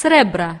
srebra.